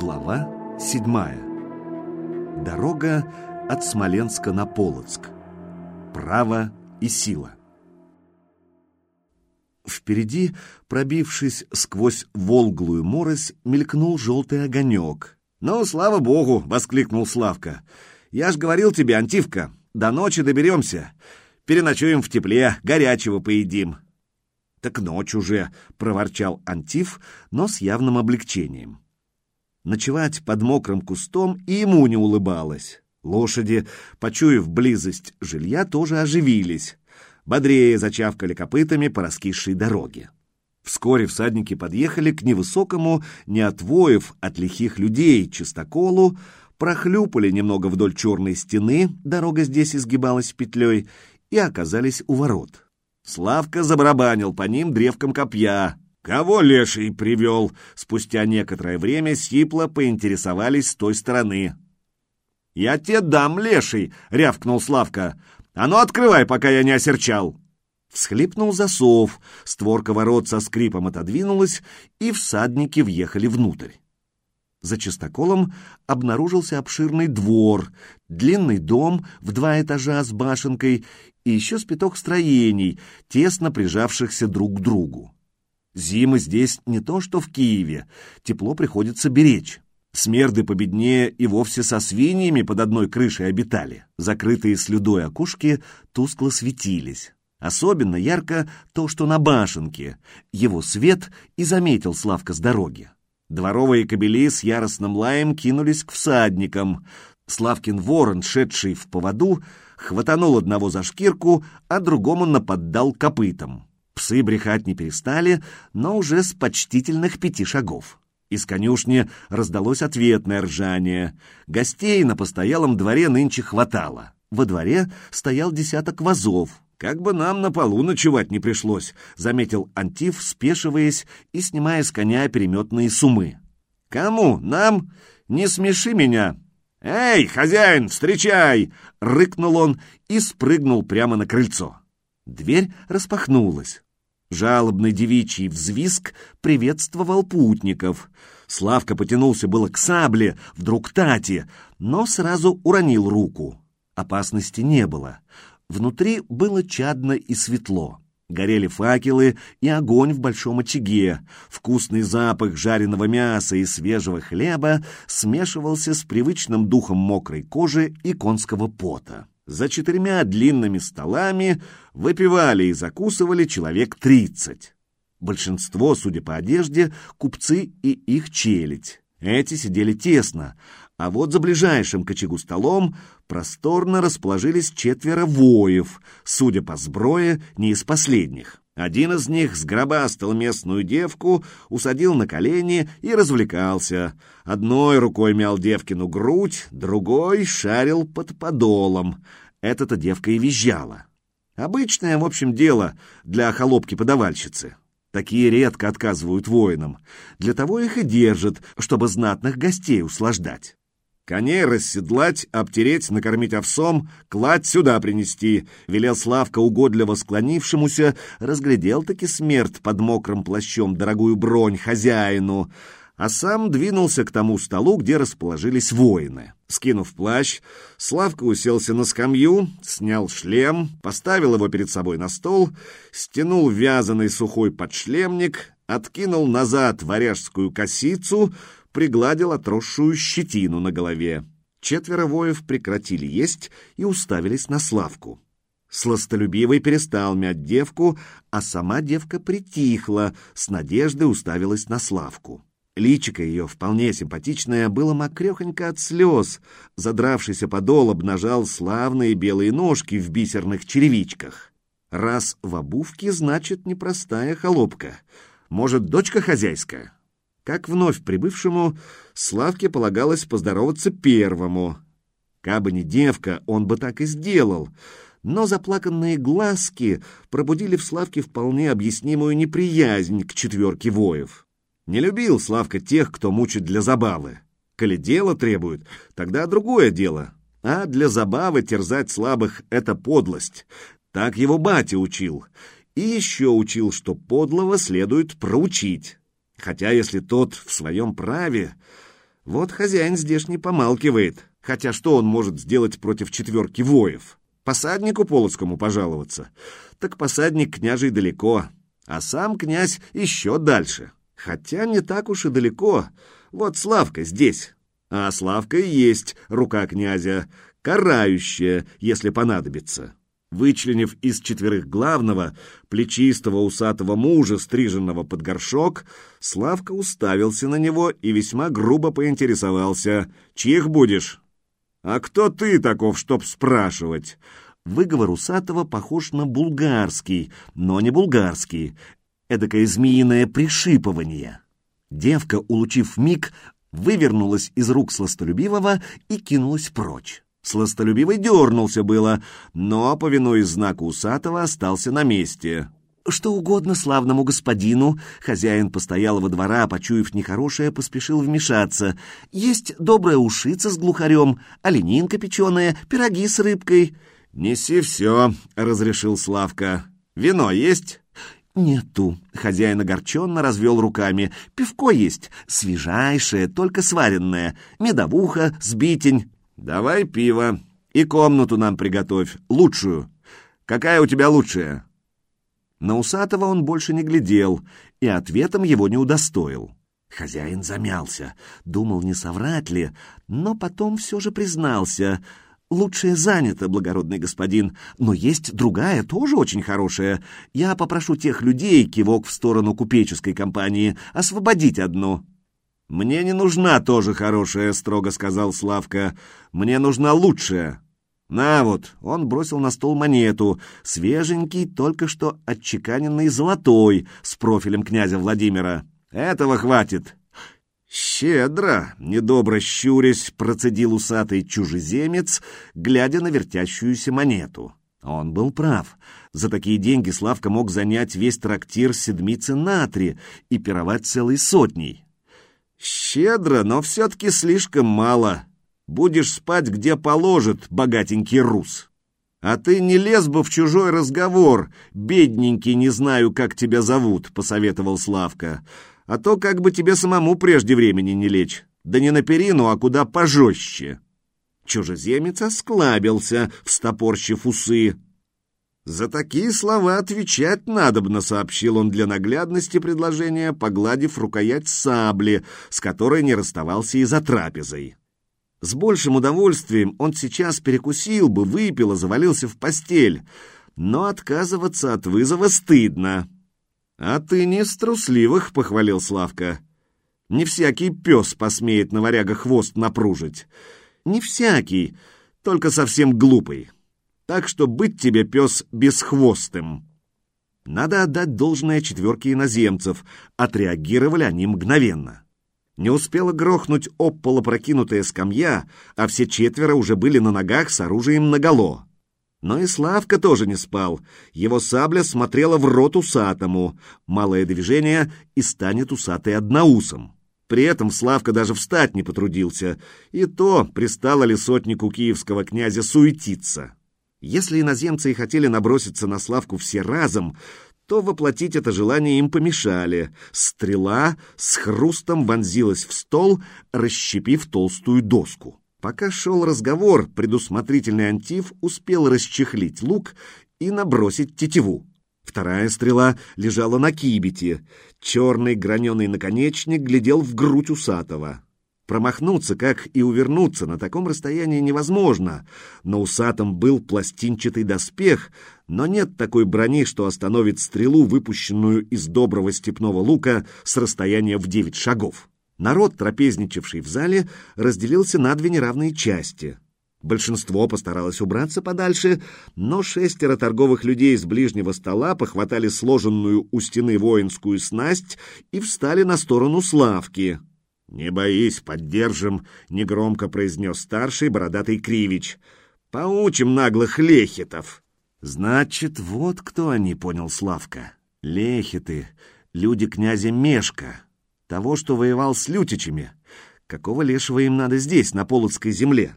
Глава седьмая. Дорога от Смоленска на Полоцк. Право и сила. Впереди, пробившись сквозь волглую морось, мелькнул желтый огонек. «Ну, слава богу!» — воскликнул Славка. «Я ж говорил тебе, Антивка, до ночи доберемся. Переночуем в тепле, горячего поедим». «Так ночь уже!» — проворчал Антиф, но с явным облегчением. Ночевать под мокрым кустом и ему не улыбалось. Лошади, почуяв близость жилья, тоже оживились. Бодрее зачавкали копытами по раскисшей дороге. Вскоре всадники подъехали к невысокому, не отвоев от лихих людей, чистоколу, прохлюпали немного вдоль черной стены, дорога здесь изгибалась петлей, и оказались у ворот. Славка забарабанил по ним древком копья. «Кого леший привел?» Спустя некоторое время сипло поинтересовались с той стороны. «Я тебе дам, леший!» — рявкнул Славка. «А ну открывай, пока я не осерчал!» Всхлипнул засов, створка ворот со скрипом отодвинулась, и всадники въехали внутрь. За чистоколом обнаружился обширный двор, длинный дом в два этажа с башенкой и еще спиток строений, тесно прижавшихся друг к другу. Зимы здесь не то, что в Киеве, тепло приходится беречь. Смерды победнее и вовсе со свиньями под одной крышей обитали. Закрытые слюдой окушки тускло светились. Особенно ярко то, что на башенке. Его свет и заметил Славка с дороги. Дворовые кобели с яростным лаем кинулись к всадникам. Славкин ворон, шедший в поводу, хватанул одного за шкирку, а другому наподдал копытом. Псы брехать не перестали, но уже с почтительных пяти шагов. Из конюшни раздалось ответное ржание. Гостей на постоялом дворе нынче хватало. Во дворе стоял десяток вазов, «Как бы нам на полу ночевать не пришлось», — заметил Антиф, спешиваясь и снимая с коня переметные сумы. «Кому? Нам? Не смеши меня!» «Эй, хозяин, встречай!» — рыкнул он и спрыгнул прямо на крыльцо. Дверь распахнулась. Жалобный девичий взвизг приветствовал путников. Славка потянулся было к сабле, вдруг Тати, но сразу уронил руку. Опасности не было. Внутри было чадно и светло. Горели факелы и огонь в большом очаге. Вкусный запах жареного мяса и свежего хлеба смешивался с привычным духом мокрой кожи и конского пота. За четырьмя длинными столами выпивали и закусывали человек тридцать. Большинство, судя по одежде, купцы и их челядь. Эти сидели тесно, а вот за ближайшим к очагу столом просторно расположились четверо воев, судя по сброе, не из последних. Один из них сгробастал местную девку, усадил на колени и развлекался. Одной рукой мял девкину грудь, другой шарил под подолом. Эта-то девка и визжала. Обычное, в общем, дело для холопки-подавальщицы. Такие редко отказывают воинам. Для того их и держат, чтобы знатных гостей услаждать. Коней расседлать, обтереть, накормить овсом, кладь сюда принести, велел Славка угодливо склонившемуся, разглядел-таки смерть под мокрым плащом дорогую бронь хозяину, а сам двинулся к тому столу, где расположились воины. Скинув плащ, Славка уселся на скамью, снял шлем, поставил его перед собой на стол, стянул вязаный сухой подшлемник, откинул назад варяжскую косицу, пригладил отросшую щетину на голове. Четверо воев прекратили есть и уставились на Славку. Сластолюбивый перестал мять девку, а сама девка притихла, с надеждой уставилась на Славку. Личико ее, вполне симпатичное, было мокрехонько от слез. Задравшийся подол обнажал славные белые ножки в бисерных черевичках. Раз в обувке, значит, непростая холопка. Может, дочка хозяйская? Как вновь прибывшему Славке полагалось поздороваться первому. Кабы не девка, он бы так и сделал, но заплаканные глазки пробудили в Славке вполне объяснимую неприязнь к четверке воев. Не любил Славка тех, кто мучит для забавы. Коли дело требует, тогда другое дело. А для забавы терзать слабых — это подлость. Так его батя учил. И еще учил, что подлого следует проучить. Хотя если тот в своем праве... Вот хозяин здешний помалкивает, хотя что он может сделать против четверки воев? Посаднику Полоцкому пожаловаться? Так посадник княжий далеко, а сам князь еще дальше. Хотя не так уж и далеко. Вот Славка здесь. А Славка и есть рука князя, карающая, если понадобится. Вычленив из четверых главного, плечистого усатого мужа, стриженного под горшок, Славка уставился на него и весьма грубо поинтересовался. «Чьих будешь?» «А кто ты таков, чтоб спрашивать?» Выговор усатого похож на булгарский, но не булгарский. Эдакое змеиное пришипывание. Девка, улучив миг, вывернулась из рук сластолюбивого и кинулась прочь. Сластолюбивый дернулся было, но, повинуясь знаку усатого, остался на месте. «Что угодно славному господину», — хозяин постоялого двора, почуяв нехорошее, поспешил вмешаться. «Есть добрая ушица с глухарем, оленинка печеная, пироги с рыбкой». «Неси все», — разрешил Славка. «Вино есть?» «Нету». Хозяин огорченно развел руками. «Пивко есть, свежайшее, только сваренное. Медовуха, сбитень. «Давай пиво и комнату нам приготовь, лучшую. Какая у тебя лучшая?» На Усатого он больше не глядел и ответом его не удостоил. Хозяин замялся, думал, не соврать ли, но потом все же признался. «Лучшая занята, благородный господин, но есть другая, тоже очень хорошая. Я попрошу тех людей, кивок в сторону купеческой компании, освободить одну». «Мне не нужна тоже хорошая», — строго сказал Славка. «Мне нужна лучшая». «На вот», — он бросил на стол монету, свеженький, только что отчеканенный золотой, с профилем князя Владимира. «Этого хватит». «Щедро!» — недобро щурясь, процедил усатый чужеземец, глядя на вертящуюся монету. Он был прав. За такие деньги Славка мог занять весь трактир седмицы на три и пировать целой сотней. «Щедро, но все-таки слишком мало. Будешь спать, где положит, богатенький рус. А ты не лез бы в чужой разговор, бедненький, не знаю, как тебя зовут», — посоветовал Славка. «А то как бы тебе самому прежде времени не лечь. Да не на перину, а куда пожестче». Чужеземец осклабился, встопорщив усы. «За такие слова отвечать надобно», — сообщил он для наглядности предложения, погладив рукоять сабли, с которой не расставался и за трапезой. С большим удовольствием он сейчас перекусил бы, выпил и завалился в постель, но отказываться от вызова стыдно. «А ты не из трусливых», — похвалил Славка. «Не всякий пес посмеет на варяга хвост напружить. Не всякий, только совсем глупый» так что быть тебе, пес, бесхвостым. Надо отдать должное четверке иноземцев, отреагировали они мгновенно. Не успела грохнуть об прокинутая скамья, а все четверо уже были на ногах с оружием наголо. Но и Славка тоже не спал. Его сабля смотрела в рот усатому. Малое движение и станет усатой одноусом. При этом Славка даже встать не потрудился, и то пристало ли сотнику киевского князя суетиться. Если иноземцы и хотели наброситься на Славку все разом, то воплотить это желание им помешали. Стрела с хрустом вонзилась в стол, расщепив толстую доску. Пока шел разговор, предусмотрительный Антиф успел расчехлить лук и набросить тетиву. Вторая стрела лежала на кибете. Черный граненый наконечник глядел в грудь усатого. Промахнуться, как и увернуться, на таком расстоянии невозможно. На усатом был пластинчатый доспех, но нет такой брони, что остановит стрелу, выпущенную из доброго степного лука с расстояния в девять шагов. Народ, трапезничавший в зале, разделился на две неравные части. Большинство постаралось убраться подальше, но шестеро торговых людей с ближнего стола похватали сложенную у стены воинскую снасть и встали на сторону Славки. «Не боись, поддержим», — негромко произнес старший бородатый Кривич. «Поучим наглых лехитов». «Значит, вот кто они», — понял Славка. «Лехиты, люди князя Мешка, того, что воевал с лютичами. Какого лешего им надо здесь, на Полоцкой земле?»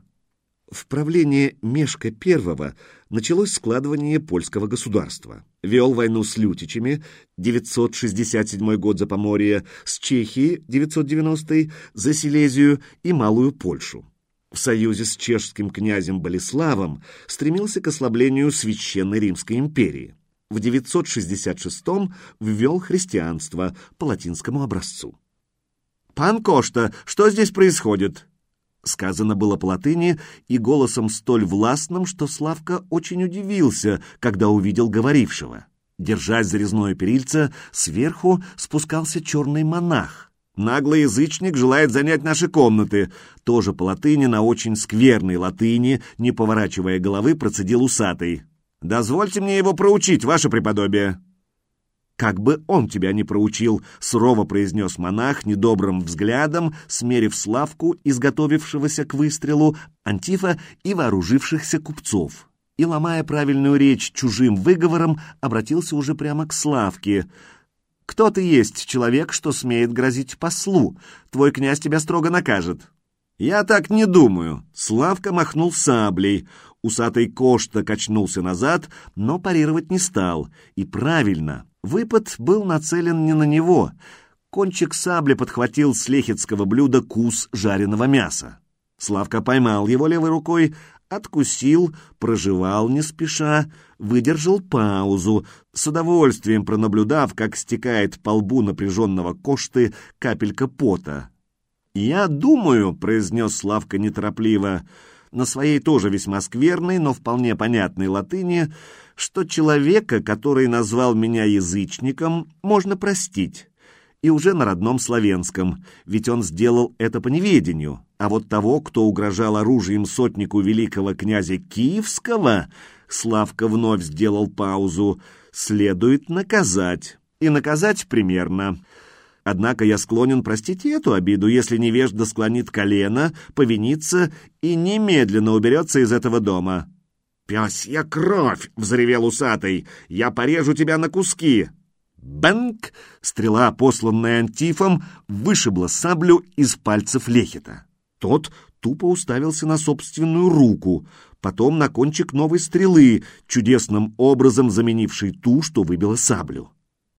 В правлении Мешка I началось складывание польского государства. Вел войну с Лютичами, 967 год за Поморье, с Чехией, 990 за Силезию и Малую Польшу. В союзе с чешским князем Болеславом стремился к ослаблению Священной Римской империи. В 966 ввел христианство по латинскому образцу. «Пан Кошта, что здесь происходит?» Сказано было по латыни и голосом столь властным, что Славка очень удивился, когда увидел говорившего. Держась за резное перильце, сверху спускался черный монах. «Наглый язычник желает занять наши комнаты», тоже по латыни на очень скверной латыни, не поворачивая головы, процедил усатый. «Дозвольте мне его проучить, ваше преподобие». «Как бы он тебя не проучил», — сурово произнес монах недобрым взглядом, смерив Славку, изготовившегося к выстрелу, Антифа и вооружившихся купцов. И, ломая правильную речь чужим выговором, обратился уже прямо к Славке. «Кто ты есть, человек, что смеет грозить послу? Твой князь тебя строго накажет». «Я так не думаю», — Славка махнул саблей. Усатый Кошта качнулся назад, но парировать не стал. И правильно, Выпад был нацелен не на него. Кончик сабли подхватил с лехетского блюда кус жареного мяса. Славка поймал его левой рукой, откусил, прожевал не спеша, выдержал паузу, с удовольствием пронаблюдав, как стекает по лбу напряженного кошты капелька пота. «Я думаю», — произнес Славка неторопливо, на своей тоже весьма скверной, но вполне понятной латыни, что человека, который назвал меня язычником, можно простить. И уже на родном славянском, ведь он сделал это по неведению. А вот того, кто угрожал оружием сотнику великого князя Киевского, Славка вновь сделал паузу, следует наказать. И наказать примерно. Однако я склонен простить эту обиду, если невежда склонит колено, повинится и немедленно уберется из этого дома. «Пёсья кровь!» — взревел усатый. «Я порежу тебя на куски!» Бэнк! Стрела, посланная антифом, вышибла саблю из пальцев Лехита. Тот тупо уставился на собственную руку, потом на кончик новой стрелы, чудесным образом заменившей ту, что выбила саблю.